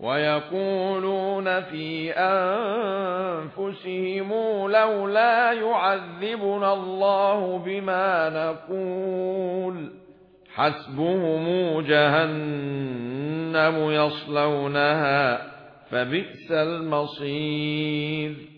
ويقولون في أنفسهم لولا يعذبنا الله بما نقول. حسبهم جهنم يصلونها فبئس المصير.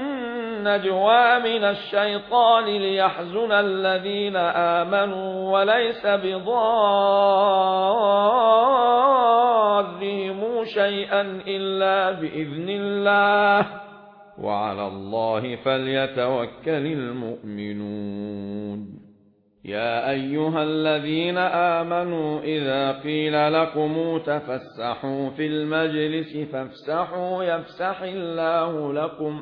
النجوى من الشيطان ليحزن الذين آمنوا وليس بضارهم شيئا إلا بإذن الله. وعلى الله فليتوكل المؤمنون. يا أيها الذين آمنوا إذا قيل لكم تفسحوا في المجلس فافسحوا يفسح الله لكم.